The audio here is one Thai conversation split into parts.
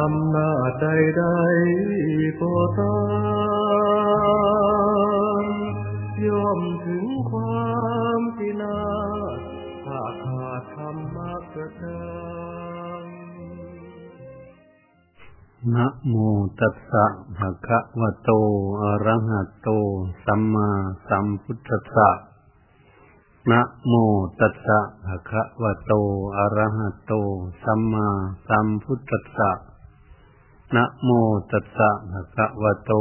อำนาจใดๆก็ตามย่อมถึงความพินาศถ้าขาดธรรมะประทานนะโมตัสสะภะคะวะโต อะระหะโต สัมมาสัมพุทธัสสะนะโมตัสสะภะคะวะโต อะระหะโต สัมมาสัมพุทธัสสะ นะโมตัสสะภะคะวะโต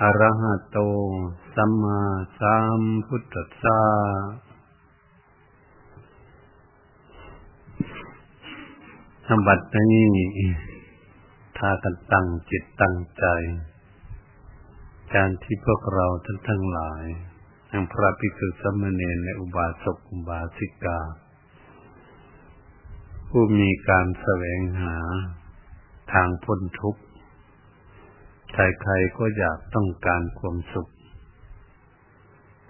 อะระหะโต สัมมาสัมพุทธัสสะ ธรรมบัดนี้พากันตั้งจิตตั้งใจ การที่พวกเราทั้งทั้งหลายทั้งพระภิกษุสามเณรและอุบาสกอุบาสิกา ผู้มีการแสวงหา ทางพ้นทุกข์ ใครๆก็อยากต้องการความสุข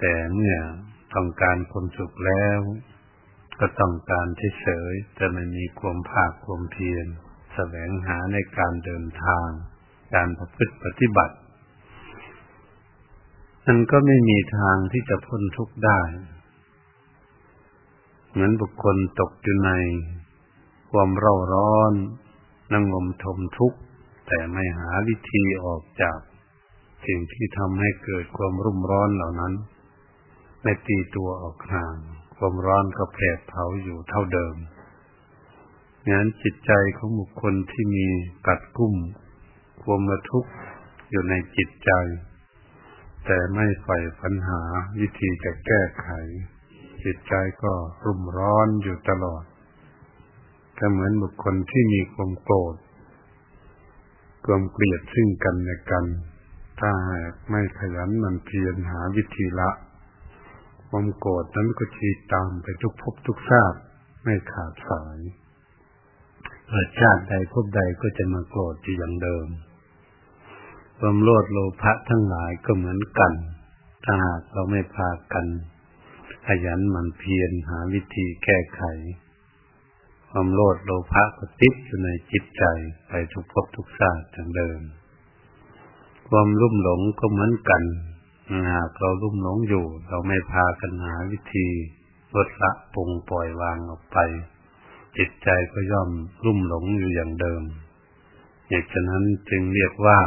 แต่เมื่อต้องการความสุขแล้ว ก็ต้องการที่เฉยจะไม่มีความภาคความเพียรแสวงหาในการเดินทาง การประพฤติปฏิบัติมันก็ไม่มีทางที่จะพ้นทุกข์ได้ เหมือนบุคคลตกอยู่ใน ความเร่าร้อน นั่งงมทมทุกข์แต่ไม่หาวิธีออกจากสิ่งที่ทำให้เกิดความรุ่มร้อนเหล่านั้นไม่ตีตัวออกห่าง ความร้อนก็แผดเผาอยู่เท่าเดิมงั้นจิตใจของบุคคลที่มีกัดกุ้มความระทุกข์อยู่ในจิตใจ แต่ไม่ใฝ่ปัญหาวิธีจะแก้ไข จิตใจก็รุ่มร้อนอยู่ตลอด ก็เหมือนบุคคลที่มีความโกรธความเกลียดซึ่งกันและกัน ถ้าหากไม่ขยันมันเพียรหาวิธีละ ความโกรธนั้นก็ชีตามไปทุกภพทุกชาติไม่ขาดสายเกิดชาติใดพบใดก็จะมาโกรธอยู่อย่างเดิมความโลดโลภะทั้งหลายก็เหมือนกัน ถ้าหากเราไม่พากัน ขยันมันเพียรหาวิธีแก้ไข ความโลดโลภะก็ติดอยู่ในจิตใจไปทุกภพทุกชาติอย่างเดิม ความรุ่มหลงก็เหมือนกันหากเรารุ่มหลงอยู่ เราไม่พากันหาวิธีลดละปรงปล่อยวางออกไป จิตใจก็ย่อมรุ่มหลงอยู่อย่างเดิมเหตุฉะนั้นจึงเรียกว่า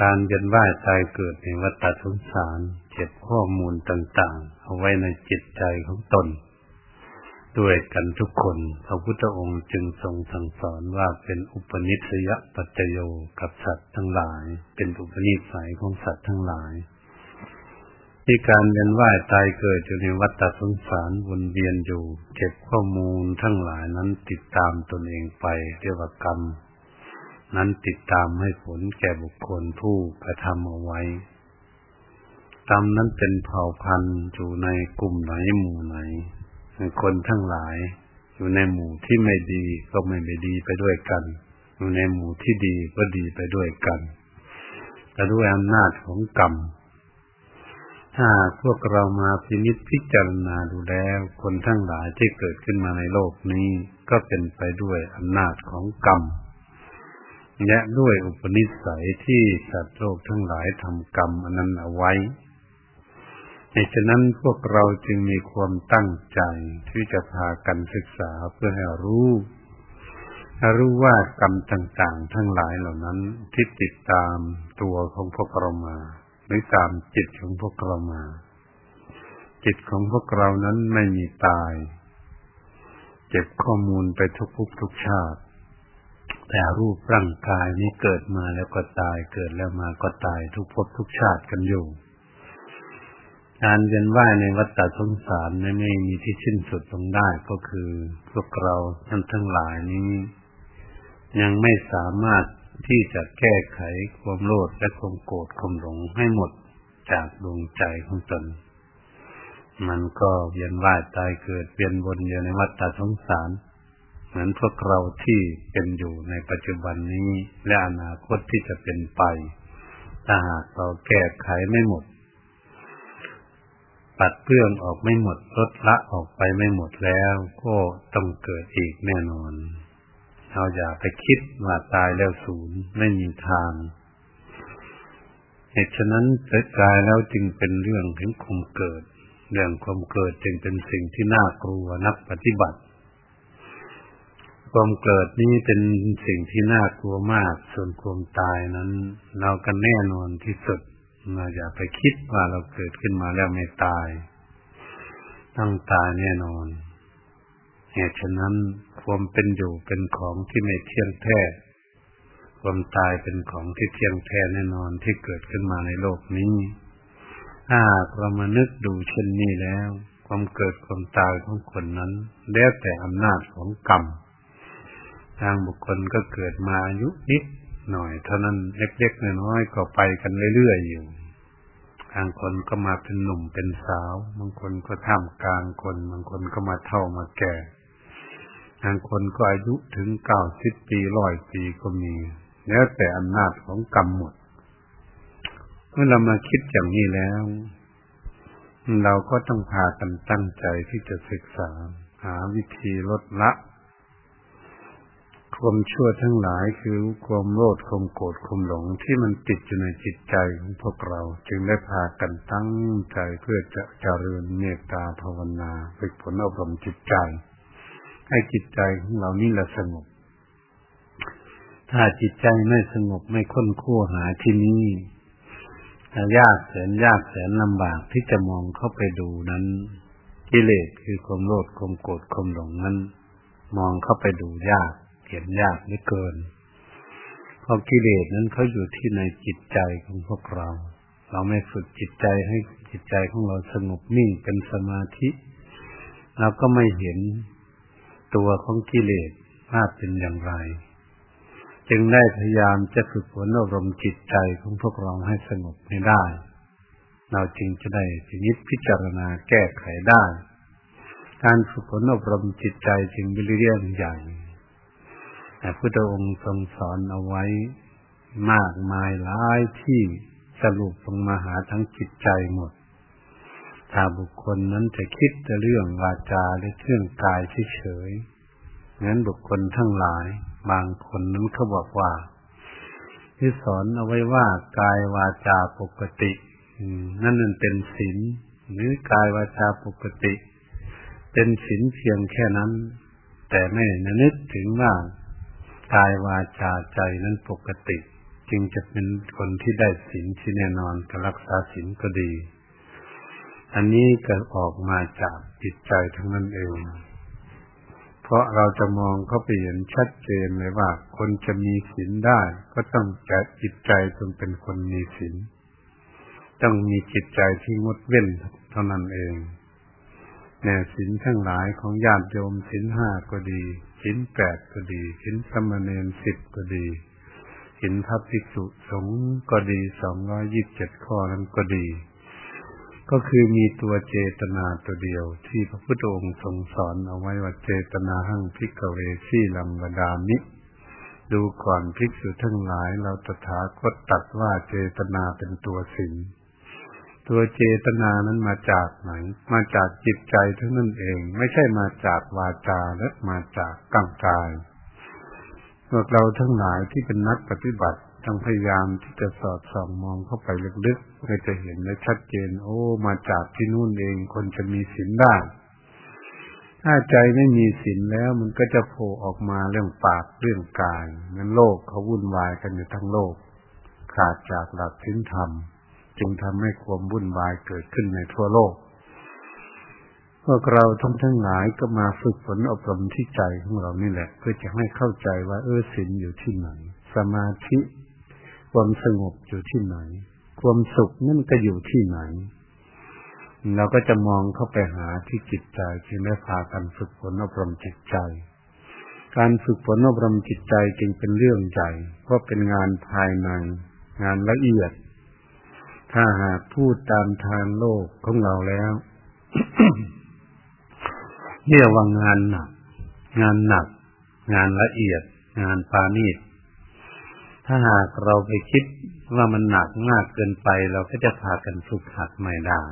การเวียนว่ายตายเกิดในวัฏสงสาร เก็บข้อมูลต่าง ๆ เอาไว้ในจิตใจของตน ด้วยกันทุกคน พระพุทธองค์จึงทรงสั่งสอนว่าเป็นอุปนิสัยปัจจโยกับสัตว์ทั้งหลาย เป็นอุปนิสัยของสัตว์ทั้งหลาย ที่การเวียนว่ายตายเกิดอยู่ในวัฏสงสารวนเวียนอยู่ เก็บข้อมูลทั้งหลายนั้นติดตามตนเองไปเรียกว่ากรรม นั้นติดตามให้ผลแก่บุคคลผู้กระทำเอาไว้กรรมนั้นเป็นเผ่าพันธุ์อยู่ในกลุ่มไหนหมู่ไหน คนทั้งหลาย อยู่ในหมู่ที่ไม่ดีก็ไม่ไปดีไปด้วยกัน อยู่ในหมู่ที่ดีก็ดีไปด้วยกันแต่ด้วยอำนาจของกรรม ถ้าพวกเรามาพินิจพิจารณาดูแล้ว คนทั้งหลายที่เกิดขึ้นมาในโลกนี้ ก็เป็นไปด้วยอำนาจของกรรมและด้วยอุปนิสัยที่สัตว์โลกทั้งหลายทำกรรมอันนั้นเอาไว้ เหตุฉะนั้นพวกเราจึงมีความตั้งใจที่จะพากันศึกษาเพื่อให้รู้รู้ว่ากรรมต่างๆ ทั้งหลายเหล่านั้นที่ติดตามตัวของพวกเรามา หรือตามจิตของพวกเรามา จิตของพวกเรานั้นไม่มีตาย เก็บข้อมูลไปทุกภพทุกชาติ แต่รูปร่างกายนี้เกิดมาแล้วก็ตายเกิดแล้วมาก็ตายทุกภพทุกชาติกันอยู่ การเวียนว่ายในวัฏสงสารไม่มีที่สิ้นสุดลงได้ก็คือพวกเราทั้งทั้งหลายนี้ ยังไม่สามารถที่จะแก้ไขความโลภและความโกรธความหลงให้หมดจากดวงใจของตน มันก็เวียนว่ายตายเกิดเวียนวนอยู่ในวัฏสงสาร เหมือนพวกเราที่เป็นอยู่ในปัจจุบันนี้และอนาคตที่จะเป็นไปถ้าหากเราแก้ไขไม่หมด ปัดเปลื้องออกไม่หมดลดละออกไปไม่หมดแล้ว ก็ต้องเกิดอีกแน่นอน เราอย่าไปคิดว่าตายแล้วศูนย์ไม่มีทาง เหตุฉะนั้นเกิดตายแล้วจึงเป็นเรื่องถึงความเกิด เรื่องความเกิดจึงเป็นสิ่งที่น่ากลัวนักปฏิบัติความเกิดนี้เป็นสิ่งที่น่ากลัวมาก ส่วนความตายนั้น เราก็แน่นอนที่สุด เราอย่าไปคิดว่าเราเกิดขึ้นมาแล้วไม่ตาย ต้องตายแน่นอน เหตุฉะนั้นความเป็นอยู่เป็นของที่ไม่เที่ยงแท้ ความตายเป็นของที่เที่ยงแท้แน่นอนที่เกิดขึ้นมาในโลกนี้ ถ้าเรามานึกดูเช่นนี้แล้ว ความเกิดความตายของคนนั้น แล้วแต่อำนาจของกรรมทางบุคคลก็เกิดมาอายุนิดหน่อยเท่านั้นเล็กๆน้อยๆก็ไปกันเรื่อยๆอยู่ บางคนก็มาเป็นหนุ่มเป็นสาว บางคนก็ท่ามกลางคน บางคนก็มาเท่ามาแก่ บางคนก็อายุถึงเก้าสิบปีร้อยปีก็มี แล้วแต่อำนาจของกรรมหมด เมื่อเรามาคิดอย่างนี้แล้ว เราก็ต้องพากันตั้งใจที่จะศึกษา หาวิธีลดละ ความชั่วทั้งหลายคือความโลภความโกรธความหลงที่มันติดอยู่ในจิตใจของพวกเรา จึงได้พากันตั้งใจเพื่อจะเจริญเมตตาภาวนาฝึกฝนอบรมจิตใจ ให้จิตใจของเรานี่ละสงบ ถ้าจิตใจไม่สงบไม่ค้นคั่วหาที่นี่ยากแสนยากแสนลำบากที่จะมองเข้าไปดูนั้นกิเลสคือความโลภความโกรธความหลงนั้น มองเข้าไปดูยาก เห็นยากไม่เกิน เพราะกิเลสนั้นเขาอยู่ที่ในจิตใจของพวกเรา เราไม่ฝึกจิตใจให้จิตใจของเราสงบนิ่งเป็นสมาธิเราก็ไม่เห็นตัวของกิเลสว่าเป็นอย่างไร จึงได้พยายามจะฝึกฝนอบรมจิตใจของพวกเราให้สงบให้ได้ เราจึงจะได้พินิจพิจารณาแก้ไขได้ การฝึกฝนอบรมจิตใจจึงเป็นเรื่องใหญ่ แต่พุทธองค์ทรงสอนเอาไว้มากมายหลายที่สรุปลงมาหาทั้งจิตใจหมด ถ้าบุคคลนั้นจะคิดแต่เรื่องวาจาหรือเรื่องกายเฉยๆงั้นบุคคลทั้งหลาย บางคนนั้นเขาบอกว่า ที่สอนเอาไว้ว่ากายวาจาปกตินั่นนั่นเป็นศีลหรือกายวาจาปกติ เป็นศีลเพียงแค่นั้น แต่ไม่นึกถึงว่า กายวาจาใจนั้นปกติ จึงจะเป็นคนที่ได้ศีลที่แน่นอนกรักษาศีลก็ดี อันนี้ก็ออกมาจากจิตใจทั้งนั้นเอง เพราะเราจะมองเข้าไปเห็นชัดเจนเลยว่า คนจะมีศีลได้ ก็ต้องจะจิตใจจงเป็นคนมีศีลต้องมีจิตใจที่งดเว้นเท่านั้นเองแน่ศีลทั้งหลายของญาติโยมศีลห้าก็ดี ศีลแปดก็ดีศีลสมณเณรสิบก็ดีศีลพระภิกษุสงฆ์ก็ดีสองร้อยยี่สิบเจ็ดข้อนั้นก็ดี ก็คือมีตัวเจตนาตัวเดียว ที่พระพุทธองค์ทรงสอนเอาไว้ว่าเจตนาหั่งพิกเวชี่ลังวดามิ ดูก่อนภิกษุทั้งหลายเราตถาคตตัดว่าเจตนาเป็นตัวสิ่ง ตัวเจตนานั้นมาจากไหน มาจากจิตใจเทั้งนั้นเอง ไม่ใช่มาจากวาจาและมาจากกางกายพวกเราทั้งหลายที่เป็นนักปฏิบัติต้องพยายามที่จะสอดส่องมองเข้าไปลึกๆเพื่อจะเห็นได้ชัดเจน โอ้ มาจากที่นู่นเองคนจะมีศีลได้ถ้าใจไม่มีศีลแล้ว มันก็จะโผล่ออกมาเรื่องปากเรื่องกายนั้นโลกเขาวุ่นวายกันอยู่ทั้งโลก ขาดจากหลักศีลธรรม จึงทำให้ความวุ่นวายเกิดขึ้นในทั่วโลก พวกเราทั้งทั้งหลายก็มาฝึกฝนอบรมที่ใจของเรานี่แหละ เพื่อจะให้เข้าใจว่าเออศีลอยู่ที่ไหน สมาธิ ความสงบอยู่ที่ไหน ความสุขนั่นก็อยู่ที่ไหน เราก็จะมองเข้าไปหาที่จิตใจจึงได้พากันฝึกฝนอบรมจิตใจการฝึกฝนอบรมจิตใจจึงเป็นเรื่องใหญ่เพราะเป็นงานภายใน งานละเอียด ถ้าหากพูดตามทางโลกของเราแล้วเรียกว่างานหนัก งานหนัก งานละเอียด งานปานีตถ้าหากเราไปคิดว่ามันหนักมากเกินไป เราก็จะพากันฝึกหัดไม่ได้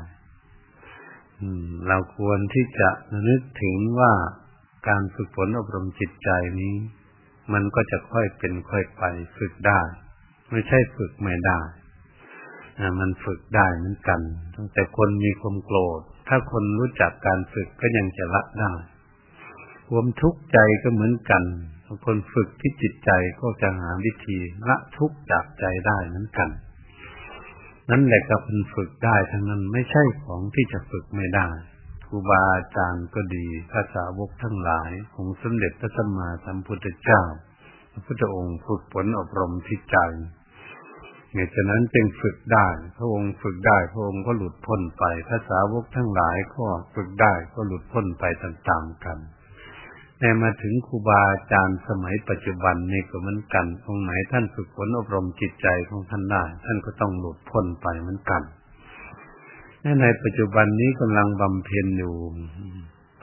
เราควรที่จะนึกถึงว่าการฝึกฝนอบรมจิตใจนี้ มันก็จะค่อยเป็นค่อยไปฝึกได้ ไม่ใช่ฝึกไม่ได้ มันฝึกได้เหมือนกัน แต่คนมีความโกรธ ถ้าคนรู้จักการฝึกก็ยังจะละได้ความทุกข์ใจก็เหมือนกันคนฝึกที่จิตใจก็จะหาวิธีละทุกข์จากใจได้เหมือนกัน นั่นแหละก็เป็นฝึกได้ทั้งนั้นไม่ใช่ของที่จะฝึกไม่ได้ครูบาอาจารย์ก็ดีภาษาวกทั้งหลายของสมเด็จพระสัมมาสัมพุทธเจ้า พระพุทธองค์ฝึกฝนอบรมที่ใจ เหตุฉะนั้นจึงฝึกได้ พระองค์ฝึกได้ พระองค์ก็หลุดพ้นไปภาษาวกทั้งหลายก็ฝึกได้ก็หลุดพ้นไปตามๆกันแต่มาถึงครูบาอาจารย์สมัยปัจจุบันนี่ก็เหมือนกันตรงไหนท่านฝึกฝนอบรมจิตใจของท่านได้ ท่านก็ต้องหลุดพ้นไปเหมือนกันในปัจจุบันนี้กำลังบำเพ็ญอยู่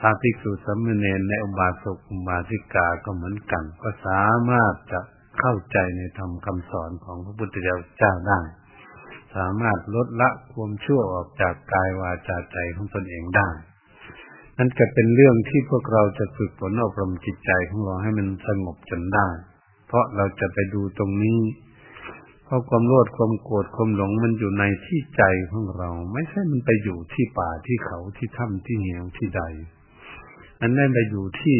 พระภิกษุสามเณรในอุบาสกอุบาสิกาก็เหมือนกัน ก็สามารถจะ เข้าใจในธรรมคำสอนของพระพุทธเจ้าได้ สามารถลดละความชั่วออกจากกายวาจาใจของตนเองได้ นั่นก็เป็นเรื่องที่พวกเราจะฝึกฝนอบรมจิตใจของเราให้มันสงบจนได้ เพราะเราจะไปดูตรงนี้เพราะความโลภความโกรธความหลงมันอยู่ในที่ใจของเรา ไม่ใช่มันไปอยู่ที่ป่าที่เขาที่ถ้ำที่เหวที่ใด มันได้ไปอยู่ที่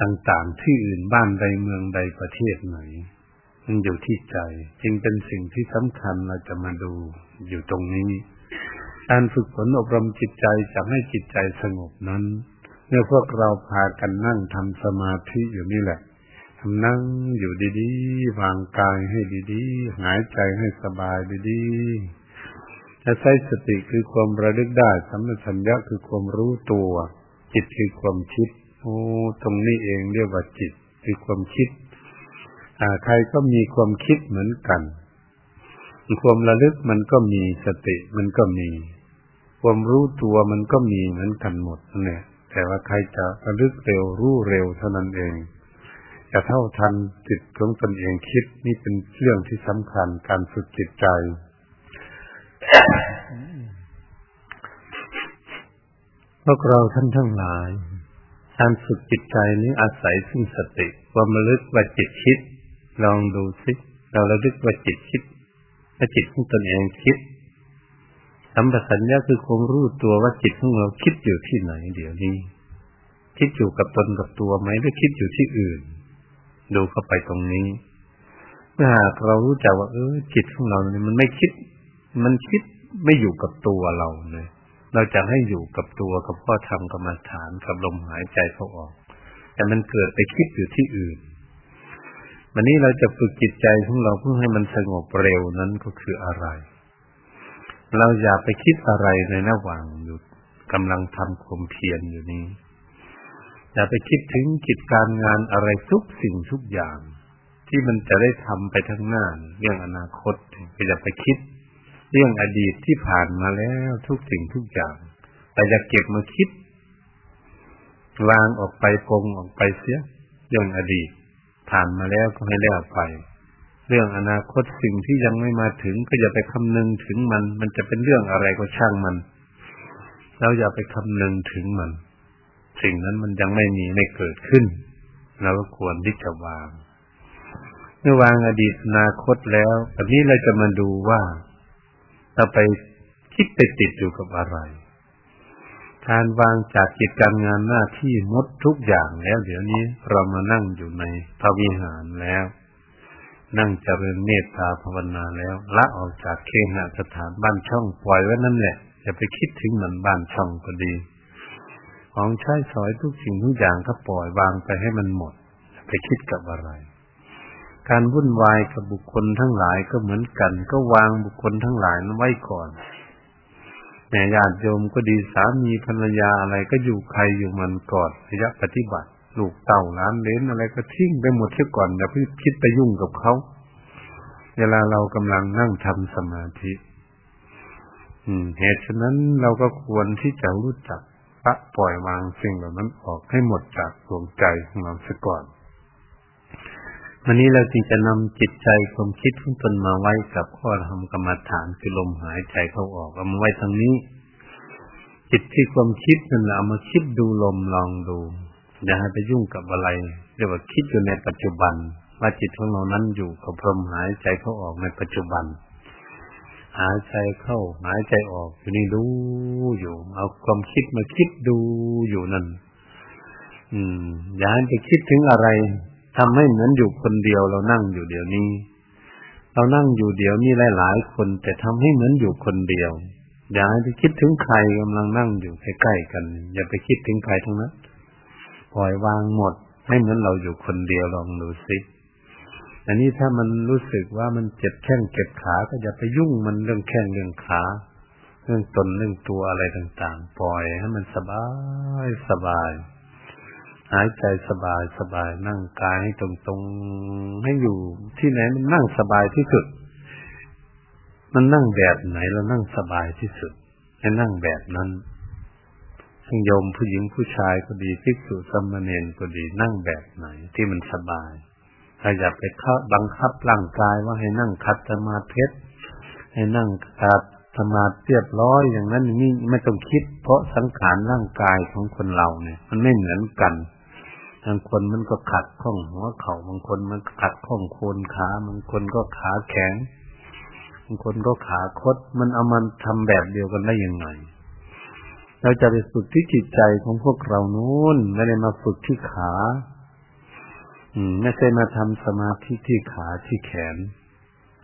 ต่างๆ ที่อื่นบ้านใดเมืองใดประเทศไหน มันอยู่ที่ใจ จึงเป็นสิ่งที่สำคัญเราจะมาดูอยู่ตรงนี้ การฝึกฝนอบรมจิตใจจะให้จิตใจสงบนั้น เมื่อพวกเราพากันนั่งทำสมาธิอยู่นี่แหละนั่งอยู่ดีๆวางกายให้ดีๆ หายใจให้สบายดีๆจะใช้สติคือความระลึกได้สัมปชัญญะคือความรู้ตัว จิตคือความคิด โอ้ตรงนี้เองเรียกว่าจิตคือความคิด อ่าใครก็มีความคิดเหมือนกัน ความระลึกมันก็มีสติมันก็มี ความรู้ตัวมันก็มีเหมือนกันหมดเนี่ย แต่ว่าใครจะระลึกเร็วรู้เร็วเท่านั้นเองจะเท่าทันจิตของตนเองคิดนี่เป็นเรื่องที่สำคัญการฝึกจิตใจพวกเราท่านทั้งหลาย การฝึกจิตใจนี้อาศัยซึ่งสติความระลึกว่าจิตคิด ลองดูสิเราระลึกว่าจิตคิดว่าจิตของตนเองคิดสัมปชัญญะคือความรู้ตัวว่าจิตของเราคิดอยู่ที่ไหน เดี๋ยวนี้ คิดอยู่กับตนกับตัวไหมหรือคิดอยู่ที่อื่น ดูเข้าไปตรงนี้เมื่อเรารู้จักว่า เออจิตของเราเนี่ยมันไม่คิด มันคิดไม่อยู่กับตัวเราเลย เราจะให้อยู่กับตัวกับพ่อทำกรรมฐานกับลมหายใจเขาออก แต่มันเกิดไปคิดอยู่ที่อื่น วันนี้เราจะฝึกจิตใจของเราเพื่อให้มันสงบเร็วนั้นก็คืออะไร เราอย่าไปคิดอะไรในระหว่างอยู่กำลังทำความเพียรอยู่นี้อย่าไปคิดถึงกิจการงานอะไรทุกสิ่งทุกอย่าง ที่มันจะได้ทำไปทั้งหน้าเรื่องอนาคตอย่าไปคิด เรื่องอดีตที่ผ่านมาแล้วทุกสิ่งทุกอย่าง แต่อย่าเก็บมาคิด วางออกไปปงออกไปเสีย เรื่องอดีต ผ่านมาแล้วก็ให้แล้วไป เรื่องอนาคตสิ่งที่ยังไม่มาถึง ก็อย่าไปคำนึงถึงมัน มันจะเป็นเรื่องอะไรก็ช่างมันเราอย่าไปคำนึงถึงมัน สิ่งนั้นมันยังไม่มีไม่เกิดขึ้นเราก็ควรที่จะวาง เมื่อวางอดีตอนาคตแล้วตอนนี้เราจะมาดูว่า เราไปคิดไปติดอยู่กับอะไร การวางจากกิจการงานหน้าที่มดทุกอย่างแล้วเดี๋ยวนี้เรามานั่งอยู่ในพระวิหารแล้ว นั่งเจริญเมตตาภาวนาแล้วละออกจากเคหสถานบ้านช่องปล่อยไว้นั่นแหละอย่าไปคิดถึงมันบ้านช่องก็ดี ของใช้สอยทุกสิ่งทุกอย่างก็ปล่อยวางไปให้มันหมดไปคิดกับอะไร การวุ่นวายกับบุคคลทั้งหลายก็เหมือนกัน ก็วางบุคคลทั้งหลายนั้นไว้ก่อนแม่ญาติโยมก็ดีสามีภรรยาอะไรก็อยู่ใครอยู่มันก่อนระยะปฏิบัติ ลูกเต่าล้านเลนอะไรก็ทิ้งไปหมดเสียก่อนอย่าเพิ่งคิดไปยุ่งกับเขาเวลาเรากำลังนั่งทำสมาธิ อืม เหตุฉะนั้นเราก็ควรที่จะรู้จักละปล่อยวางสิ่งเหล่านั้นออกให้หมดจากดวงใจของเราเสียก่อน วันนี้เราจึงจะนำจิตใจความคิดของตนมาไว้กับข้อธรรมกรรมฐานคือลมหายใจเข้าออกเอามาไว้ทางนี้ จิตที่ความคิดนั่นแหละเอามาคิดดูลมลองดูอย่าให้ไปยุ่งกับอะไรเรียกว่าคิดอยู่ในปัจจุบัน ว่าจิตของเรานั้นอยู่กับพรมหายใจเข้าออกในปัจจุบัน หายใจเข้า หายใจออกอยู่นี่ดูอยู่ เอาความคิดมาคิดดูอยู่นั่น อืม อย่าให้ไปคิดถึงอะไร ทำให้เหมือนอยู่คนเดียวเรานั่งอยู่เดี๋ยวนี้ เรานั่งอยู่เดี๋ยวนี้หลายๆคน แต่ทำให้เหมือนอยู่คนเดียว อย่าไปคิดถึงใครกำลังนั่งอยู่ใกล้ๆกัน อย่าไปคิดถึงใครทั้งนั้นปล่อยวางหมด ให้เหมือนเราอยู่คนเดียวลองดูสิอันนี้ถ้ามันรู้สึกว่ามันเจ็บแข้งเจ็บขาก็อย่าไปยุ่งมันเรื่องแข้งเรื่องขา เรื่องตนเรื่องตัวอะไรต่างๆ ปล่อยให้มันสบายสบาย หายใจสบายสบายนั่งกายให้ตรงๆให้อยู่ที่ไหนมันนั่งสบายที่สุด มันนั่งแบบไหนเรานั่งสบายที่สุด ให้นั่งแบบนั้นทั้งโยมผู้หญิงผู้ชายก็ดีภิกษุสมณเณรก็ดีนั่งแบบไหนที่มันสบายถ้าอย่าไปข้าบังคับร่างกายว่าให้นั่งคัดสมาธิให้นั่งคัดสมาธิเรียบร้อยอย่างนั้นนี้ไม่ต้องคิด เพราะสังขารร่างกายของคนเราเนี่ย มันไม่เหมือนกัน บางคนมันก็ขัดข้องหัวเข่าบางคนมันขัดข้องโคนขาบางคนก็ขาแข็งบางคนก็ขาคด มันเอามันทำแบบเดียวกันได้ยังไงเราจะไปฝึกที่จิตใจของพวกเรานู้นไม่ได้มาฝึกที่ขา อืมไม่ใช่มาทำสมาธิที่ขาที่แขน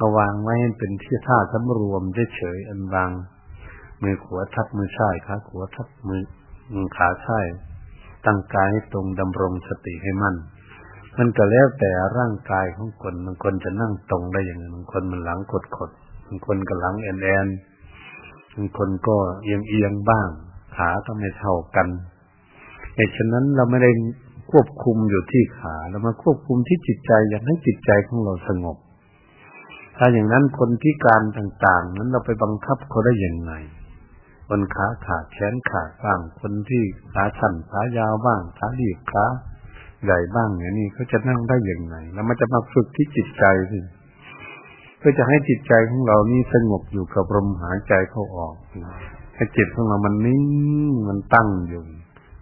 ระวางไว้ให้เป็นที่ท่าสำรวมเฉยๆอันบางมือขวาทับมือซ้ายขาขวาทับมือมือขาซ้าย ตั้งกายให้ตรงดำรงสติให้มั่น มันก็แล้วแต่ร่างกายของคนบางคนจะนั่งตรงได้อย่างไงบางคนมันหลังกดดบางคนก็หลังแอนแอนบางคนก็เอียงเอียงบ้าง ขาก็ไม่เท่ากันเหตุฉะนั้นเราไม่ได้ควบคุมอยู่ที่ขาเรามาควบคุมที่จิตใจอยากให้จิตใจของเราสงบ ถ้าอย่างนั้นคนพิการต่าง ๆ นั้นเราไปบังคับเขาได้อย่างไง คนขาขาดแขนขาดบ้าง คนที่ขาสั้นขายาวบ้างขาดีขาใหญ่บ้างอย่างนี้เขาจะนั่งได้อย่างไงแล้วมันจะมาฝึกที่จิตใจสิเพื่อจะให้จิตใจของเรานี่สงบอยู่กับลมหายใจเข้าออกให้จิตของเรามันนิ่งมันตั้งอยู่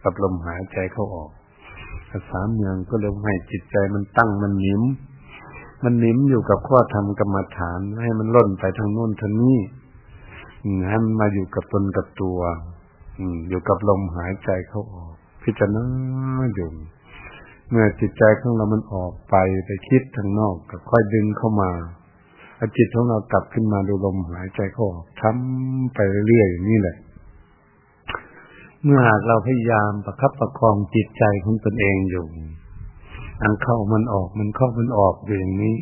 กับลมหายใจเข้าออกภาษาเมืองก็เลยให้จิตใจมันตั้งมันนิ่มมันนิ่มอยู่กับข้อธรรมกรรมฐาน ให้มันล่นไปทางโน้นทางนี้ ให้มันมาอยู่กับตนกับตัว อือยู่กับลมหายใจเข้าออก พิจารณาอยู่เมื่อจิตใจของเรามันออกไปไปคิดทางนอกก็ค่อยดึงเข้ามาอาจิตของเรากลับขึ้นมาดูลมหายใจเข้าออกทำไปเรื่อยๆนี่แหละ เมื่อหากเราพยายามประคับประคองจิตใจของตนเองอยู่อันเข้ามันออกมันเข้ามันออกอย่างนี้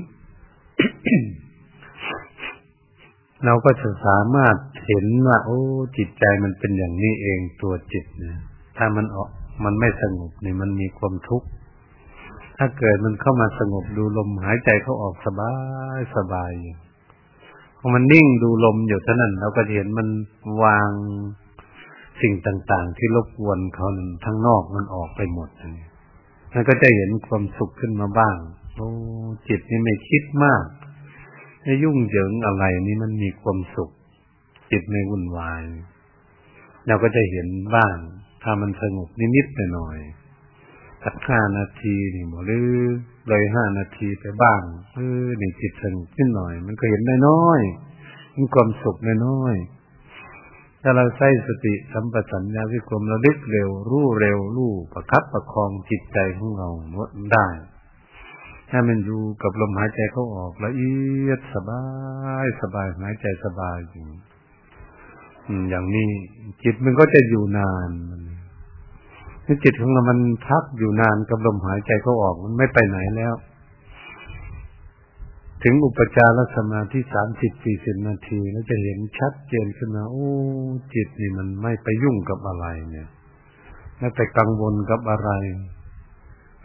เราก็จะสามารถเห็นว่า โอ้ จิตใจมันเป็นอย่างนี้เองตัวจิตนะถ้ามันออกมันไม่สงบนี่มันมีความทุกข์ถ้าเกิดมันเข้ามาสงบดูลมหายใจเขาออกสบายสบายอยู่พอมันนิ่งดูลมอยู่เท่านั้นเราก็เห็นมันวางสิ่งต่างๆ ที่รบกวนเขาทั้งนอกมันออกไปหมดเลยมันก็จะเห็นความสุขขึ้นมาบ้าง โอ้จิตนี่ไม่คิดมาก ไม่ยุ่งเหยิงอะไรนี่มันมีความสุข จิตไม่วุ่นวาย เราก็จะเห็นบ้าง ถ้ามันสงบนิดๆหน่อยสักห้านาทีนี่หมหรือเลยห้านาทีไปบ้างเออนี่จิตสงบขึ้นหน่อย มันก็เห็นได้น้อยมีความสุขน้อยถ้าเราใช้สติสัมปชัญญะวิกรมระลึกเร็ว รู้เร็วรู้ประคับประคองจิตใจของเราได้ ถ้ามันอยู่กับลมหายใจเข้าออกละเอียดสบายสบายหายใจสบายอยู่อย่างนี้จิตมันก็จะอยู่นานนี่จิตของเรามันพักอยู่นานกับลมหายใจเขาออกมันไม่ไปไหนแล้ว ถึงอุปจารสมาธิสามสิบสี่สิบนาทีแล้วจะเห็นชัดเจนขึ้นมาโอ้จิตนี่มันไม่ไปยุ่งกับอะไรเนี่ยไม่ไปกังวลกับอะไร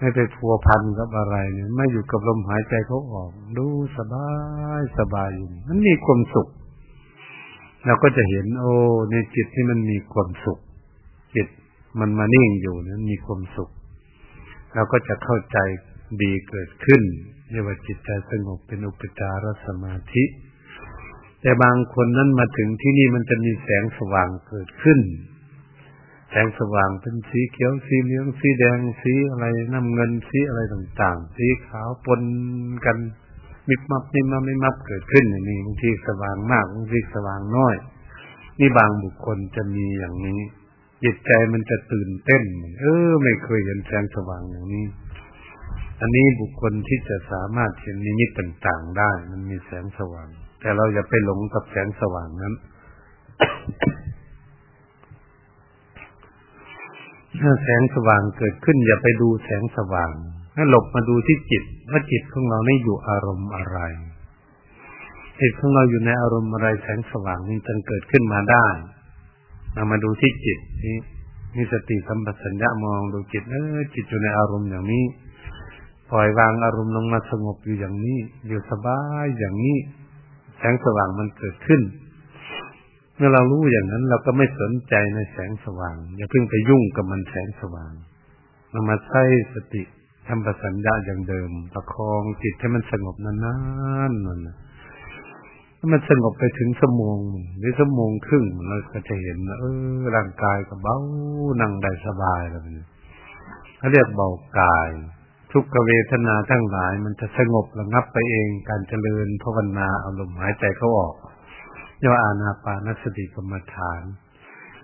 ไม่ไปพัวพันกับอะไรเนี่ยไม่อยู่กับลมหายใจเขาออก ดูสบายสบายอยู่มันมีความสุขเราก็จะเห็น โอ้ในจิตที่มันมีความสุข จิตมันมานิ่งอยู่นั้นมีความสุขเราก็จะเข้าใจดีเกิดขึ้นเรียกว่าจิตใจสงบเป็นอุปจารสมาธิ แต่บางคนนั้นมาถึงที่นี่มันจะมีแสงสว่างเกิดขึ้น แสงสว่างเป็นสีเขียวสีเหลืองสีแดงสีอะไรน้ำเงินสีอะไรต่างๆ สีขาวปนกันมิบมับมิบมับมิบมับเกิดขึ้นอย่างนี้บางทีสว่างมากบางทีสว่างน้อย นี่บางบุคคลจะมีอย่างนี้จิตใจมันจะตื่นเต้น เออ ไม่เคยเห็นแสงสว่างอย่างนี้ อันนี้บุคคลที่จะสามารถเห็นนิมิตต่างๆได้ มันมีแสงสว่าง แต่เราอย่าไปหลงกับแสงสว่างนั้น ถ้าแสงสว่างเกิดขึ้น อย่าไปดูแสงสว่างให้หลบมาดูที่จิตว่าจิตของเราไม่อยู่อารมณ์อะไร จิตของเราอยู่ในอารมณ์อะไรแสงสว่างนี้จึงเกิดขึ้นมาได้เรามาดูที่จิตนี่มีสติสัมปชัญญะมองดูจิตเออจิตอยู่ในอารมณ์อย่างนี้ปล่อยวางอารมณ์ลงมาสงบอยู่อย่างนี้ อยู่สบายอย่างนี้ แสงสว่างมันเกิดขึ้น มื่อเรารู้อย่างนั้น เราก็ไม่สนใจในแสงสว่าง อย่าเพิ่งไปยุ่งกับมันแสงสว่างเรามาใช้สติทำประสัญญาอย่างเดิม ประคองจิตให้มันสงบนานๆนั่นถ้ามันสงบไปถึงสมงหรือสมงครึ่งเราก็จะเห็นเออร่างกายก็เบานั่งได้สบายแล้วนี่เขาเรียกเบากาย ทุกขเวทนาทั้งหลาย มันจะสงบระงับไปเองการเจริญภาวนาอาลมณ์หายใจเขาออก เรียกว่าอานาปานสติกรรมฐาน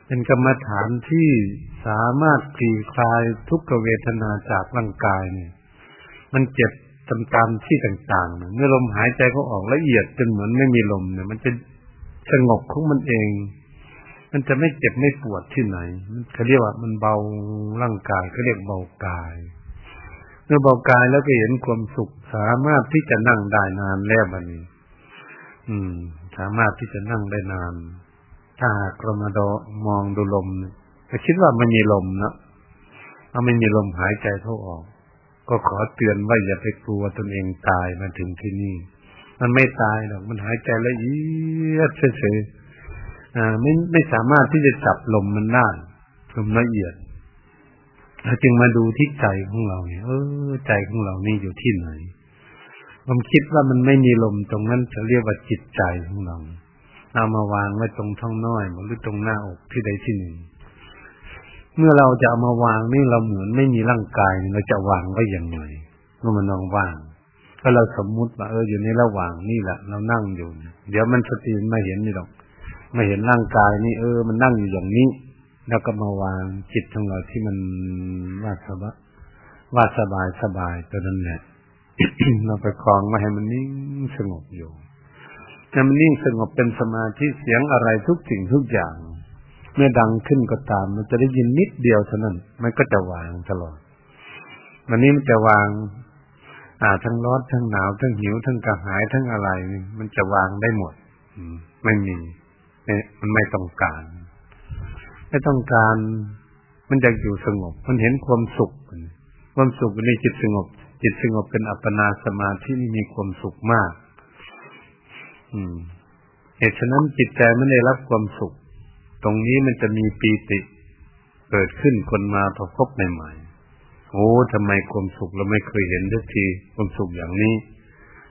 เป็นกรรมฐานที่สามารถคลี่คลายทุกขเวทนาจากร่างกายเนี่ย มันเจ็บตามตามที่ต่างๆเมื่อลมหายใจเขาออกละเอียดจนเหมือนไม่มีลมเนี่ย มันจะสงบของมันเอง มันจะไม่เจ็บไม่ปวดที่ไหนเขาเรียกว่ามันเบาร่างกายเขาเรียกเบากาย เมื่อเบากายแล้วก็เห็นความสุขสามารถที่จะนั่งได้นานแล้วบันนี้ อืม สามารถที่จะนั่งได้นาน ถ้ากรมดอมองดูลมก็คิดว่ามันมีลมนะถ้าไม่มีลมหายใจเข้าออก ก็ขอเตือนว่าอย่าไปกลัวตนเองตายมาถึงที่นี่ มันไม่ตายหรอกมันหายใจละเอียดเฉยๆอ่าไม่ไม่สามารถที่จะจับลมมันได้ลมละเอียดเราจึงมาดูที่ใจของเราเนี่ยเออใจของเรานี่อยู่ที่ไหน ผมคิดว่ามันไม่มีลมตรงนั้นจะเรียกว่าจิตใจของเราเอามาวางไว้ตรงท้องน้อยหรือตรงหน้าอกที่ใดที่หนึ่ง เมื่อเราจะเอามาวางนี่เราเหมือนไม่มีร่างกายเราจะวางไว้อย่างไรเมื่อมันนองว่างก็เราสมมุติว่าเอออยู่ในระหว่างนี่แหละเรานั่งอยู่เดี๋ยวมันสติมาเห็นนี่หรอกมาเห็นร่างกายนี่เออ มันนั่งอยู่อย่างนี้ แล้วก็มาวางจิตของเราที่มันว่าสบายว่าสบายสบายตัวนั้นแหละ เราไปคลองมาให้มันนิ่งสงบอยู่แต่มันนิ่งสงบเป็นสมาธิเสียงอะไรทุกสิ่งทุกอย่าง เมื่อดังขึ้นก็ตาม มันจะได้ยินนิดเดียวเท่านั้น มันก็จะวางตลอดวันนี้มันจะวาง อ่า ทั้งร้อนทั้งหนาวทั้งหิวทั้งกระหายทั้งอะไรนี่มันจะวางได้หมดไม่มีมันไม่ต้องการ ไม่ต้องการ มันจะอยู่สงบ มันเห็นความสุข ความสุขในจิตสงบ จิตสงบเป็นอัปปนาสมาธิที่มีความสุขมาก อืม เหตุฉะนั้นจิตใจไม่ได้รับความสุข ตรงนี้มันจะมีปีติเกิดขึ้นคนมาพบพบใหม่ๆโอ้ทำไมความสุขเราไม่เคยเห็นทุกทีความสุขอย่างนี้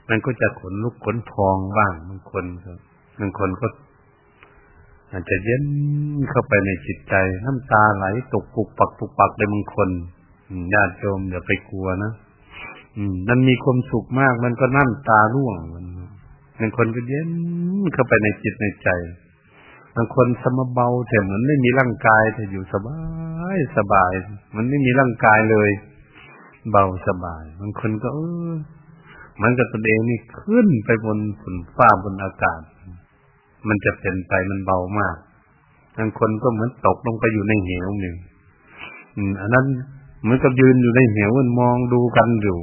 มันก็จะขนลุกขนพองบ้างบางคนก็บางคนก็อาจจะเย็นเข้าไปในจิตใจ น้ำตาไหลตกปุกปักปุกปักในบางคนญาติโยมอย่าไปกลัวนะ มันมีความสุขมาก มันก็นั่นตาร่วงมันบางคนก็เย็นเข้าไปในจิตในใจบางคนสมเบาแต่เหมือนไม่มีร่างกายแต่อยู่สบายสบาย มันไม่มีร่างกายเลย เบาสบายบางคนก็เออมันกับตนเองนี่ขึ้นไปบนฝนฟ้าบนอากาศ มันจะเป็นไปมันเบามากบางคนก็เหมือนตกลงไปอยู่ในเหวหนึ่งอันนั้นเหมือนกับยืนอยู่ในเหวมันมองดูกันอยู่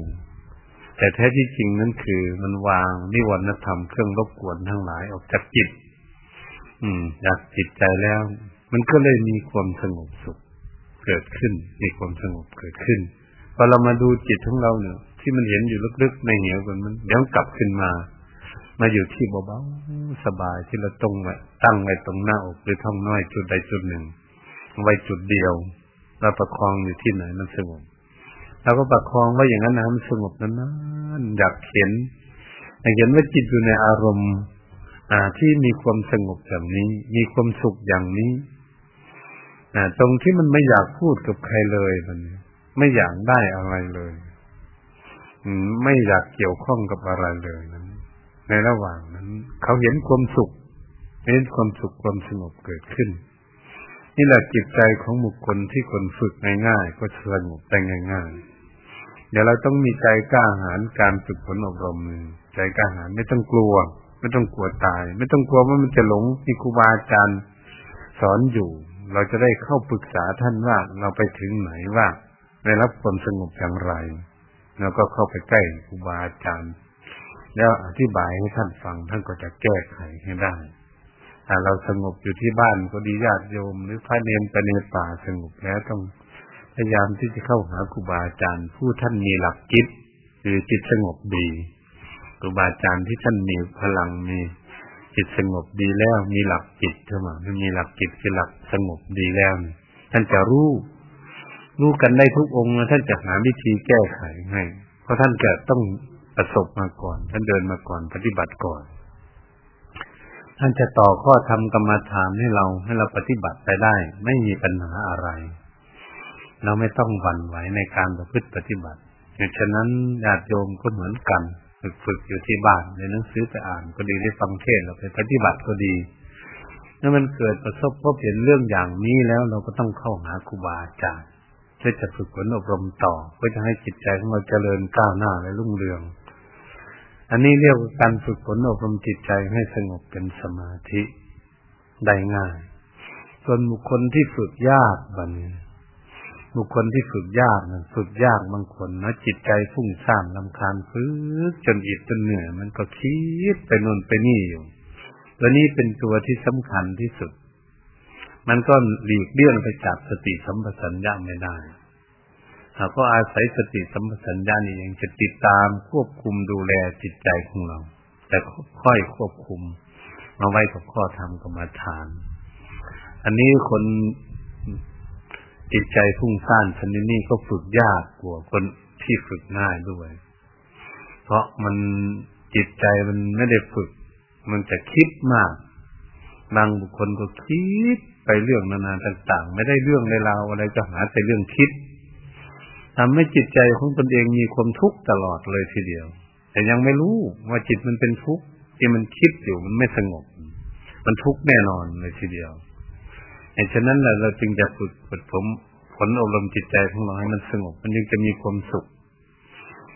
แต่แท้ที่จริงนั้นคือ มันวางนิวรณธรรมเครื่องรบกวนทั้งหลายออกจากจิต อืมจากจิตใจแล้ว มันก็เลยมีความสงบสุขเกิดขึ้น มีความสงบเกิดขึ้นพอเรามาดูจิตของเราเนี่ย ที่มันเห็นอยู่ลึกๆในเหวมันมันเดี๋ยวกลับขึ้นมา มาอยู่ที่เบาๆสบายที่เราตรงไว้ตั้งไว้ตรงหน้าอกหรือท้องน้อยจุดใดจุดหนึ่ง ไว้จุดเดียวเราประคองอยู่ที่ไหนมันสงบ เราก็ประคองไว้อย่างนั้นนะมันสงบนั้นๆอยากเห็นอยากเห็นว่าจิตอยู่ในอารมณ์ อ่า ที่มีความสงบอย่างนี้ มีความสุขอย่างนี้นะตรงที่มันไม่อยากพูดกับใครเลยมันไม่อยากได้อะไรเลยไม่อยากเกี่ยวข้องกับอะไรเลยนั้น ในระหว่างนั้น เขาเห็นความสุขเห็นความสุขความสงบเกิดขึ้น นี่แหละจิตใจของบุคคลที่คนฝึกง่ายๆก็สงบได้ง่าย ๆ เดี๋ยวเราต้องมีใจกล้าหาญการฝึกฝนอบรม ใจกล้าหาญไม่ต้องกลัว ไม่ต้องกลัวตาย ไม่ต้องกลัวว่ามันจะหลงที่ครูบาอาจารย์สอนอยู่ เราจะได้เข้าปรึกษาท่านว่าเราไปถึงไหนว่าได้รับความสงบอย่างไร แล้วก็เข้าไปใกล้ครูบาอาจารย์ แล้วอธิบายให้ท่านฟังท่านก็จะแก้ไขให้ได้ถ้าเราสงบอยู่ที่บ้านก็ดีญาติโยม หรือพระเนรไปในป่าสงบแล้วต้อง พยายามที่จะเข้าหาครูบาอาจารย์ผู้ท่านมีหลักจิตคือจิตสงบดีครูบาอาจารย์ที่ท่านมีพลังมีจิตสงบดีแล้วมีหลักจิตเข้ามามีหลักจิตคือหลักสงบดีแล้วท่านจะรู้รู้กันได้ทุกองค์ท่านจะหาวิธีแก้ไขให้เพราะท่านเกิดต้องประสบมาก่อน ท่านเดินมาก่อนปฏิบัติก่อน ท่านจะต่อข้อธรรมกรรมฐานให้เราให้เราปฏิบัติไปได้ ไม่มีปัญหาอะไร เราไม่ต้องหวั่นไหวในการประพฤติปฏิบัติดังฉะนั้นญาติโยมก็เหมือนกัน ฝึกฝึกอยู่ที่บ้านในหนังสือไปอ่านก็ดีได้ฟังเทศเราไปปฏิบัติก็ดีเมื่อมันเกิดประสบพบเห็นเรื่องอย่างนี้แล้วเราก็ต้องเข้าหาครูบาอาจารย์เพื่อจะฝึกฝนอบรมต่อเพื่อจะให้จิตใจของเราเจริญก้าวหน้าและรุ่งเรือง อันนี้เรียกว่าการฝึกฝนอบรมจิตใจให้สงบเป็นสมาธิได้ง่าย ส่วนบุคคลที่ฝึกยากบัน บุคคลที่ฝึกยากนะฝึกยากบางคนนะจิตใจฟุ้งซ่านลำคาญฟื้นจนอิดจนเหนื่อยมันก็คิดไปนนไปนี่อยู่ตัวนี้เป็นตัวที่สำคัญที่สุด มันก็หลีกเลี่ยงไปจากสติสัมปชัญญะไม่ได้หากก็อาศัยสติสัมปชัญญะนี่ยังจะติดตามควบคุมดูแลจิตใจของเรา แต่ค่อยควบคุม มาไว้กับข้อธรรมกรรมฐาน อันนี้คน จิตใจพุ่งซ่านชนิดนี้ก็ฝึกยากกว่าคนที่ฝึกง่ายด้วย เพราะมันจิตใจมันไม่ได้ฝึก มันจะคิดมากบางบุคคลก็คิดไปเรื่องนานาต่าง ๆ ไม่ได้เรื่องในราวอะไรจะหาแต่เรื่องคิดทำให้จิตใจของตนเองมีความทุกข์ตลอดเลยทีเดียว แต่ยังไม่รู้ว่าจิตมันเป็นทุกข์ที่มันคิดอยู่มันไม่สงบ มันทุกข์แน่นอนเลยทีเดียว ดังฉะนั้นเราจึงจะฝึกฝึกผมผลอบรมจิตใจของเราให้มันสงบ มันจึงจะมีความสุข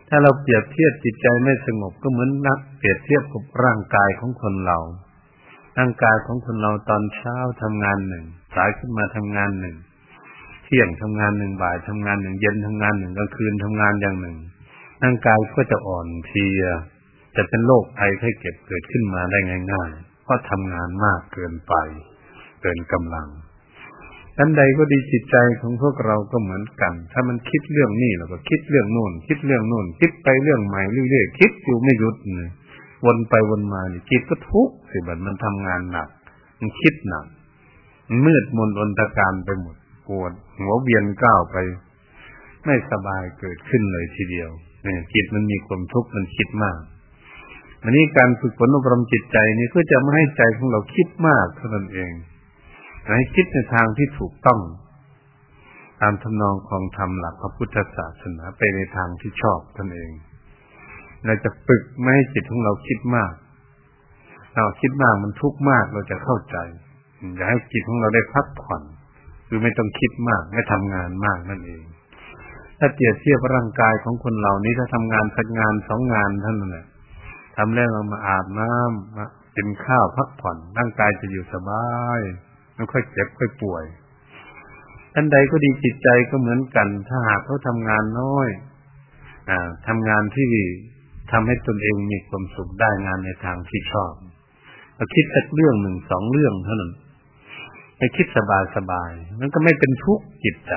ถ้าเราเปรียบเทียบจิตใจไม่สงบก็เหมือนนักเปรียบเทียบกับร่างกายของคนเราร่างกายของคนเราตอนเช้าทำงานหนึ่งสายขึ้นมาทำงานหนึ่งเที่ยงทำงานหนึ่งบ่ายทำงานหนึ่งเย็นทำงานหนึ่งกลางคืนทำงานอย่างหนึ่งร่างกายก็จะอ่อนเพลียจะเป็นโรคภัยไข้เจ็บเกิดขึ้นมาได้ง่ายๆเพราะทำงานมากเกินไป เกินกำลัง ทันใดก็ดีจิตใจของพวกเราก็เหมือนกัน ถ้ามันคิดเรื่องนี้เราก็คิดเรื่องโน่น คิดเรื่องโน่น คิดไปเรื่องใหม่เรื่อยๆคิดอยู่ไม่หยุดเลยวนไปวนมานี่จิตก็ทุกข์สิบัดมันทำงานหนัก มันคิดหนักมืดมนอนตะการไปหมดปวดหัวเวียนก้าวไป ไม่สบายเกิดขึ้นเลยทีเดียวเนี่ยจิตมันมีความทุกข์มันคิดมากอันนี้การฝึกฝนอบรมจิตใจนี่เพื่อจะไม่ให้ใจของเราคิดมากเท่านั้นเอง ให้คิดในทางที่ถูกต้อง ตามทำนองของธรรมหลักพระพุทธศาสนาไปในทางที่ชอบท่านเอง เราจะฝึกไม่ให้จิตของเราคิดมาก เราคิดมากมันทุกข์มากเราจะเข้าใจอยากให้จิตของเราได้พักผ่อนคือไม่ต้องคิดมาก ไม่ทำงานมากนั่นเอง ถ้าเปรียบเทียบร่างกายของคนเหล่านี้ถ้าทำงานสักงานสองงานท่านนั่นแหละทำแล้วเรามาอาบน้ำมากินข้าวพักผ่อนร่างกายจะอยู่สบาย ไม่ค่อยเจ็บค่อยป่วยท่านใดก็ดีจิตใจก็เหมือนกัน ถ้าหากเขาทำงานน้อยอ่าทำงานที่ทำให้ตนเองมีความสุขได้งานในทางที่ชอบเราคิดสักเรื่องหนึ่งสองเรื่องเท่านั้นให้คิดสบายสบายมันก็ไม่เป็นทุกข์จิตใจ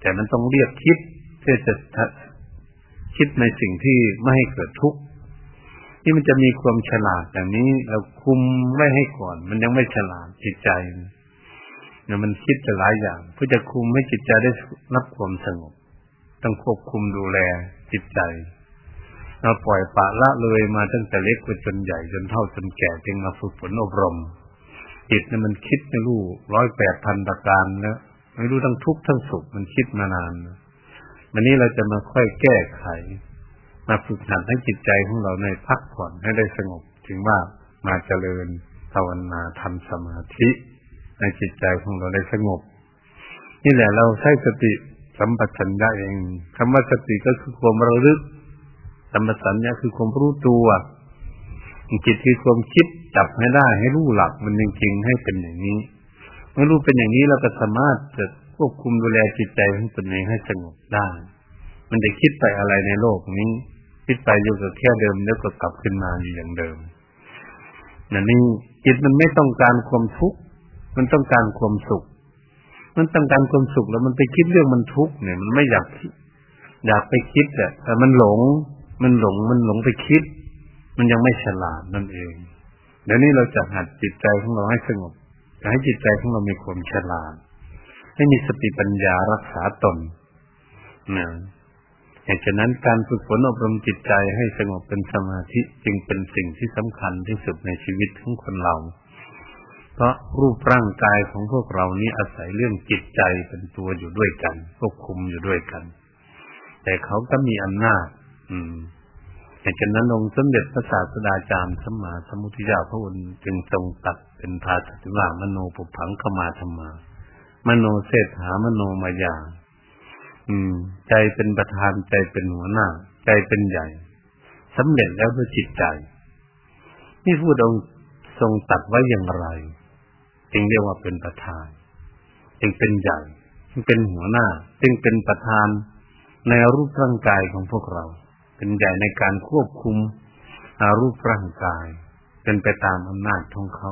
แต่มันต้องเรียกคิดเพื่อจะคิดในสิ่งที่ไม่ให้เกิดทุกข์ที่มันจะมีความฉลาดอย่างนี้ เราคุมไม่ให้ก่อน มันยังไม่ฉลาดจิตใจ เนี่ยมันคิดจะหลายอย่างเพื่อจะคุมให้จิตใจได้รับความสงบ ต้องควบคุมดูแลจิตใจเราปล่อยปะละเลยมาตั้งแต่เล็กไปจนใหญ่จนเท่าจนแก่จึงมาฝึกฝนอบรม จิตเนี่ยมันคิดไม่รู้ร้อยแปดพันประการแล้วไม่รู้ทั้งทุกข์ทั้งสุขมันคิดมานานวันนี้เราจะมาค่อยแก้ไข มาฝึกหัดให้จิตใจของเราในพักผ่อนให้ได้สงบ ถึงว่ามาเจริญภาวนาทำสมาธิ ในจิตใจของเราได้สงบ นี่แหละเราใช้สติสัมปชัญญะเองคำว่าสติก็คือความระลึกสัมปชัญญะคือความรู้ตัวจิตคือความคิดจับให้ได้ให้รู้หลักมันจริงๆให้เป็นอย่างนี้เมื่อรู้เป็นอย่างนี้เราก็สามารถจะควบคุมดูแลจิตใจของตนเองให้สงบได้ มันจะคิดไปอะไรในโลกนี้ คิดไปอยู่กับแค่เดิมแล้วก็กลับขึ้นมาอยู่อย่างเดิมนั่นนี่จิตมันไม่ต้องการความทุกข์ มันต้องการความสุข มันต้องการความสุขแล้วมันไปคิดเรื่องมันทุกข์เนี่ย มันไม่อยากอยากไปคิดอะแต่มันหลง มันหลงมันหลงไปคิด มันยังไม่ฉลาดนั่นเองเดี๋ยวนี้เราจะหัดจิตใจของเราให้สงบให้จิตใจของเรามีความฉลาดให้มีสติปัญญารักษาตนนะเหตุฉะนั้นการฝึกฝนอบรมจิตใจให้สงบเป็นสมาธิจึงเป็นสิ่งที่สำคัญที่สุดในชีวิตของคนเรา เพราะรูปร่างกายของพวกเรานี้อาศัยเรื่องจิตใจเป็นตัวอยู่ด้วยกันควบคุมอยู่ด้วยกัน แต่เขาก็มีอำนาจ อืมเหตุฉะนั้นองค์สมเด็จพระศาสดาจารย์สมมาสมุทิยาพระองค์จึงทรงตัดเป็นภาสิว่ามโนปุพังขมาธรรมา มโนเศรษฐามโนมายาอืม ใจเป็นประธานใจเป็นหัวหน้า ใจเป็นใหญ่สำเร็จแล้วด้วยจิตใจนี่พูดองค์ทรงตัดไว้อย่างไร จึงเรียกว่าเป็นประธาน จึงเป็นใหญ่จึงเป็นหัวหน้า จึงเป็นประธานในรูปร่างกายของพวกเรา เป็นใหญ่ในการควบคุมรูปร่างกาย เป็นไปตามอำนาจของเขา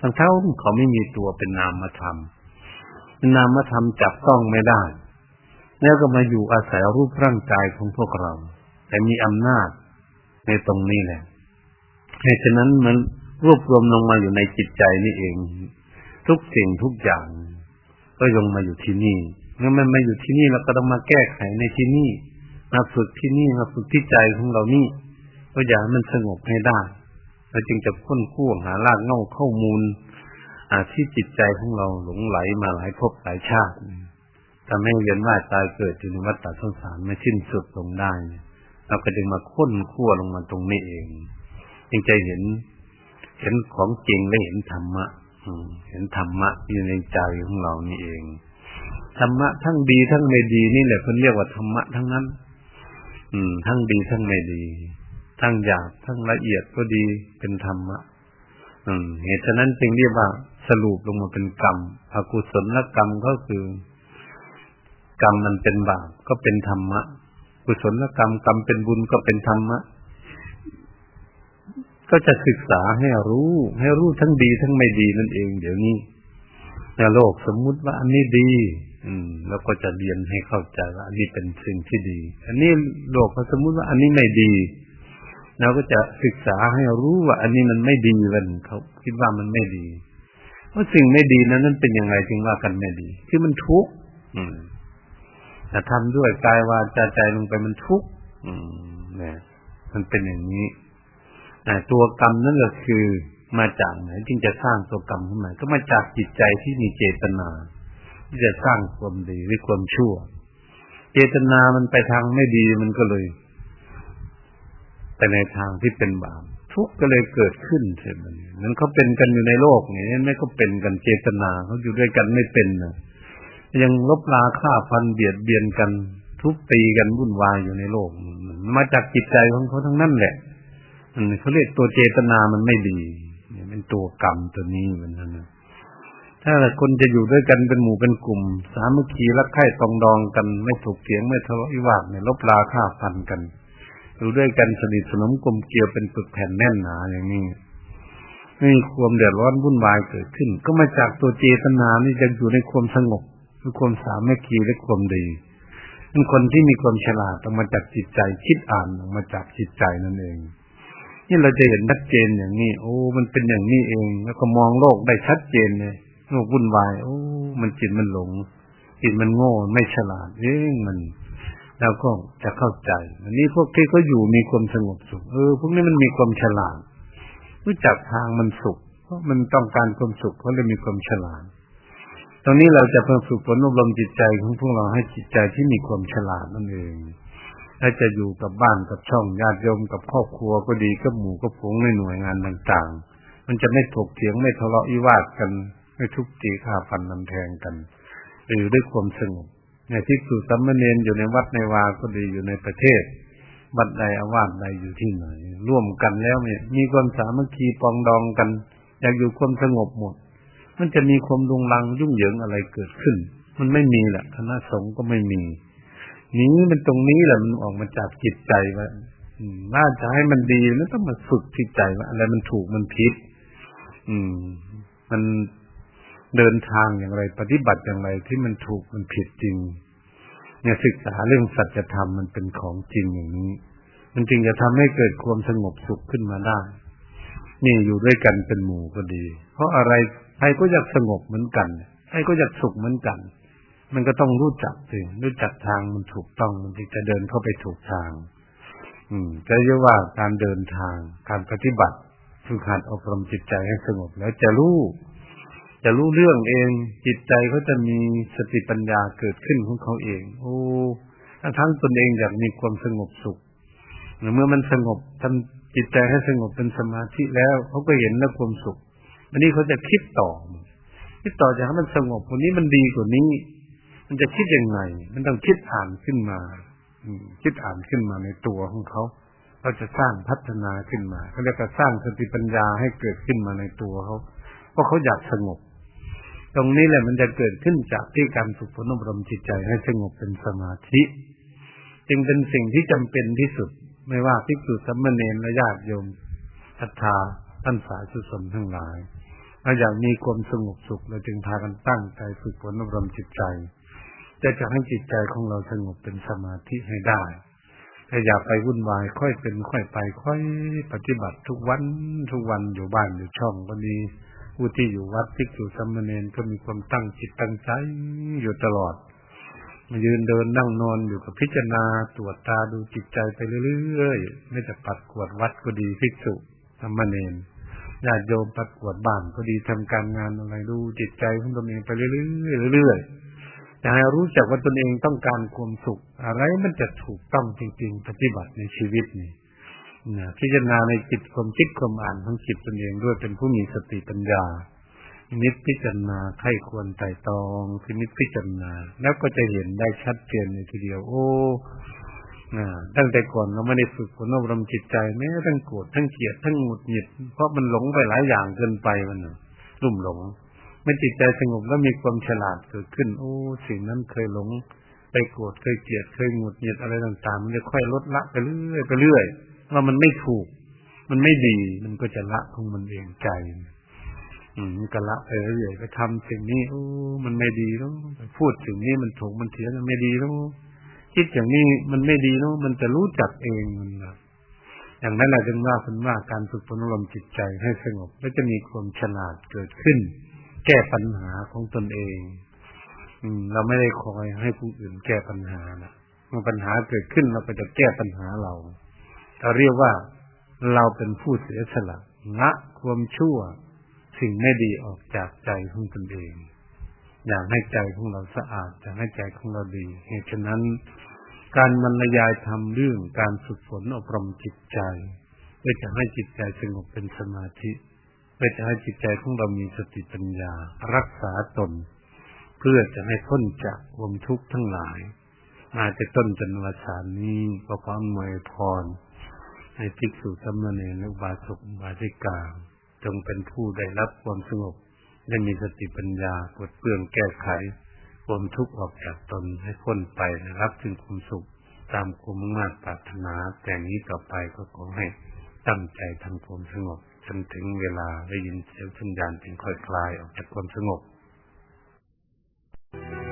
ทั้งเท่าเขาไม่มีตัวเป็นนามธรรม นามธรรมจับต้องไม่ได้ แล้วก็มาอยู่อาศัยรูปร่างกายของพวกเรา แต่มีอำนาจในตรงนี้แหละเหตุฉะนั้นมันรวบรวมลงมาอยู่ในจิตใจนี่เอง ทุกสิ่งทุกอย่าง ก็ลงมาอยู่ที่นี่เมื่อมันมาอยู่ที่นี่เราก็ต้องมาแก้ไขในที่นี่มาฝึกที่นี่มาฝึกที่ใจของเรานี่ก็อยากให้มันสงบให้ได้เราจึงจะค้นคู่หารากเง่าข้อมูลอาที่จิตใจของเราหลงไหลมาหลายภพหลายชาติทำให้เวียนว่ายตายเกิดอยู่ในวัฏสงสารไม่สิ้นสุดลงได้เราก็จึงมาค้นคั่วลงมาตรงนี้เองจึงจะเห็น เห็นของจริงและเห็นธรรมะ เห็นธรรมะอยู่ในใจของเรานี่เอง ธรรมะทั้งดีทั้งไม่ดีนี่แหละเพิ่นเรียกว่าธรรมะทั้งนั้น อืม ทั้งดีทั้งไม่ดี ทั้งหยาบทั้งละเอียดก็ดีเป็นธรรมะ อืม เหตุฉะนั้นจึงเรียกว่าสรุปลงมาเป็นกรรมอกุศลกรรมก็คือ กรรมมันเป็นบาปก็เป็นธรรมะ กุศลกรรมกรรมเป็นบุญก็เป็นธรรมะ ก็จะศึกษาให้รู้ ให้รู้ทั้งดีทั้งไม่ดีนั่นเอง เดี๋ยวนี้ในโลกสมมุติว่าอันนี้ดี อืม แล้วก็จะเรียนให้เข้าใจว่าอันนี้เป็นสิ่งที่ดี อันนี้โลกเขาสมมุติว่าอันนี้ไม่ดีเราก็จะศึกษาให้รู้ว่า อันนี้มันไม่ดีมันเขาคิดว่ามันไม่ดีว่าสิ่งไม่ดีนั้นนั้นเป็นยังไงจึงว่ากันไม่ดีที่มันทุกข์แต่ทำด้วยกายวาจาใจลงไปมันทุกข์เนี่ยมันเป็นอย่างนี้ ตัวกรรมนั่นก็คือมาจากไหนจึงจะสร้างตัวกรรมขึ้นมา ก็มาจากจิตใจที่มีเจตนา ที่จะสร้างความดีหรือความชั่ว เจตนามันไปทางไม่ดีมันก็เลยไปในทางที่เป็นบาปทุกข์ก็เลยเกิดขึ้นใช่ไหมนั้นเขาเป็นกันอยู่ในโลกนี่ไม่ก็เป็นกันเจตนาเขาอยู่ด้วยกันไม่เป็นนะยังลบลาฆ่าฟันเบียดเบียนกัน ทุบตีกันวุ่นวายอยู่ในโลก มาจากจิตใจของเขาทั้งนั้นแหละ เขาเรียกตัวเจตนามันไม่ดีเป็นตัวกรรมตัวนี้เหมือนกันนะถ้าคนจะอยู่ด้วยกันเป็นหมู่เป็นกลุ่ม สามัคคีรักใคร่ตองดองกันไม่ถูกเถียงไม่ทะเลาะวิวาทไม่ลบลาฆ่าฟันกันอยู่ด้วยกันสนิทสนมกลมเกลียวเป็นปึกแผ่นแน่นหนาอย่างนี้ไม่มีความเดือดร้อนวุ่นวายเกิดขึ้น ก็มาจากตัวเจตนานี่จะอยู่ในความสงบคือความสามัคคีและความดีเป็นคนที่มีความฉลาดต้องมาจากจิตใจคิดอ่านออกมาจากจิตใจนั่นเอง นี่เราจะเห็นชัดเจนอย่างนี้ โอ้ มันเป็นอย่างนี้เอง แล้วก็มองโลกได้ชัดเจนเลยโลกวุ่นวาย โอ้ มันจิตมันหลง จิตมันโง่ไม่ฉลาด เอ้มันเราก็จะเข้าใจ อันนี้พวกที่เขาอยู่มีความสงบสุข เออ พวกนี้มันมีความฉลาด รู้จักทางมันสุข เพราะมันต้องการความสุขเขาเลยมีความฉลาด ตรงนี้เราจะเพิ่มฝึกฝนอบรมจิตใจของพวกเราให้จิตใจที่มีความฉลาดนั่นเอง ถ้าจะอยู่กับบ้านกับช่องญาติโยมกับครอบครัวก็ดีกับหมู่กับผงในหน่วยงานต่างๆ มันจะไม่ถกเถียงไม่ทะเลาะวิวาทกัน ไม่ทุบตีฆ่าฟันนำแทงกันอยู่ด้วยความสงบเนี่ยที่สุดสัมมเนนอยู่ในวัดในวาก็ดีอยู่ในประเทศวัดใดอาวาสใดอยู่ที่ไหนร่วมกันแล้วเนี่ย มีความสามัคคีปองดองกัน อยากอยู่ความสงบหมด มันจะมีความรุงรังยุ่งเหยิงอะไรเกิดขึ้น มันไม่มีแหละคณะสงฆ์ก็ไม่มี นี้มันตรงนี้แหละมันออกมาจากจิตใจว่าน่าจะให้มันดีแล้วต้องมาฝึกจิตใจว่าอะไรมันถูกมันผิดอืม มันเดินทางอย่างไร ปฏิบัติอย่างไรที่มันถูกมันผิดจริง เนี่ยศึกษาเรื่องสัจธรรมมันเป็นของจริงอย่างนี้ มันจึงจะทำให้เกิดความสงบสุขขึ้นมาได้ นี่อยู่ด้วยกันเป็นหมู่ก็ดี เพราะอะไรใครก็อยากสงบเหมือนกันใครก็อยากสุขเหมือนกัน มันก็ต้องรู้จักสิรู้จักทางมันถูกต้องมันจึงจะเดินเข้าไปถูกทาง อืมจะเรียกว่าการเดินทาง การปฏิบัติฝึกหัดอบรมจิตใจให้สงบ แล้วจะรู้จะรู้เรื่องเอง จิตใจเขาจะมีสติปัญญาเกิดขึ้นของเขาเอง โอ้ทั้งตนเองอยากมีความสงบสุขเมื่อมันสงบทำจิตใจให้สงบเป็นสมาธิแล้วเขาก็เห็นแล้วความสุขอันนี้เขาจะคิดต่อ คิดต่อจะให้มันสงบวันนี้มันดีกว่านี้ มันจะคิดยังไง มันต้องคิดอ่านขึ้นมาคิดอ่านขึ้นมาในตัวของเขา เราจะสร้างพัฒนาขึ้นมาเขาเรียกว่าสร้างสติปัญญาให้เกิดขึ้นมาในตัวเขาเพราะเขาอยากสงบ ตรงนี้แหละมันจะเกิดขึ้นจากที่การฝึกฝนอบรมจิตใจให้สงบเป็นสมาธิ จึงเป็นสิ่งที่จำเป็นที่สุด ไม่ว่าภิกษุสัมมเนรและญาติโยมศรัทธาท่านสาธุชนทั้งหลายถ้าอยากมีความสงบสุขเราจึงพากันตั้งใจฝึกฝนอบรมจิตใจ จะจะให้จิตใจของเราสงบเป็นสมาธิให้ได้ถ้าอย่าไปวุ่นวาย ค่อยเป็นค่อยไป ค่อยปฏิบัติทุกวันทุกวันอยู่บ้านอยู่ช่องก็ดีผู้ที่อยู่วัดภิกษุสัมมเนนก็มีความตั้งจิตตั้งใจอยู่ตลอดมายืนเดินนั่งนอนอยู่กับพิจารณาตรวจตาดูจิตใจไปเรื่อยๆไม่จะปัดกวดวัดก็ดีภิกษุสมมเนนญาติโยมปัดกวดบ้านก็ดีทำการงานอะไรดูจิตใจของตนเองไปเรื่อยๆเรื่อยๆ จะให้รู้จักว่าตนเองต้องการความสุข อะไรมันจะถูกต้องจริงๆ ปฏิบัติในชีวิตนี่นะพิจารณาในจิตความคิดความอ่านของจิตตนเองด้วยเป็นผู้มีสติปัญญา นิดพิจารณาไข้ควรไต่ตองพินิจพิจารณา แล้วก็จะเห็นได้ชัดเจนในทีเดียว โอ้นะตั้งแต่ก่อนเราไม่ได้ฝึกฝนอบรมจิตใจแม้ทั้งโกรธทั้งเกลียดทั้งหงุดหงิด เพราะมันหลงไปหลายอย่างเกินไปมันรุ่มหลง มื่อจิตใจสงบแล้วมีความฉลาดเกิดขึ้น โอ้สิ่งนั้นเคยหลง ไปโกรธเคยเกลียดเคยหงุดหงิดอะไรต่างๆ มันจะค่อยลดละไปเรื่อยไปเรื่อยว่ามันไม่ถูก มันไม่ดี มันก็จะละของมันเองใจ อืมก็ละไปเรื่อยไปทำสิ่งนี้โอ้มันไม่ดีแล้วพูดสิ่งนี้มันถูกมันเถียงมันไม่ดีแล้วคิดอย่างนี้มันไม่ดีแล้วมันจะรู้จักเองมันนะอย่างนั้นแหละจึงว่าคุณว่าการฝึกฝนอารมจิตใจให้สงบ และจะมีความฉลาดเกิดขึ้น แก้ปัญหาของตนเอง อืม เราไม่ได้คอยให้ผู้อื่นแก้ปัญหานะเมื่อปัญหาเกิดขึ้นเราก็จะแก้ปัญหาเราเราเรียกว่าเราเป็นผู้เสียสละละความชั่ว สิ่งไม่ดีออกจากใจของตนเอง อยากให้ใจของเราสะอาดอยากให้ใจของเราดีเหตุฉะนั้น การบรรยายทำเรื่องการฝึกฝนอบรมจิตใจเพื่อจะให้จิตใจสงบเป็นสมาธิ เพื่อจะให้จิตใจของเรามีสติปัญญา รักษาตน เพื่อจะให้พ้นจากความทุกข์ทั้งหลายมาจจะต้นจนวสานนี้ก็พร้อมมวยพร ให้ภิกษุสมณีและบาสุกบาสิกาจงเป็นผู้ได้รับความสงบได้มีสติปัญญากดเปลืองแก้ไขความทุกข์ออกจากตนให้พ้นไปรับถึงความสุขตามความมุ่งมั่นปรารถนาแต่นี้ต่อไปก็ขอให้ตั้งใจทำความสงบ จนถึงเวลาได้ยินเสียงสัญญาณถึงค่อยคลายออกจากความสงบ Thank you.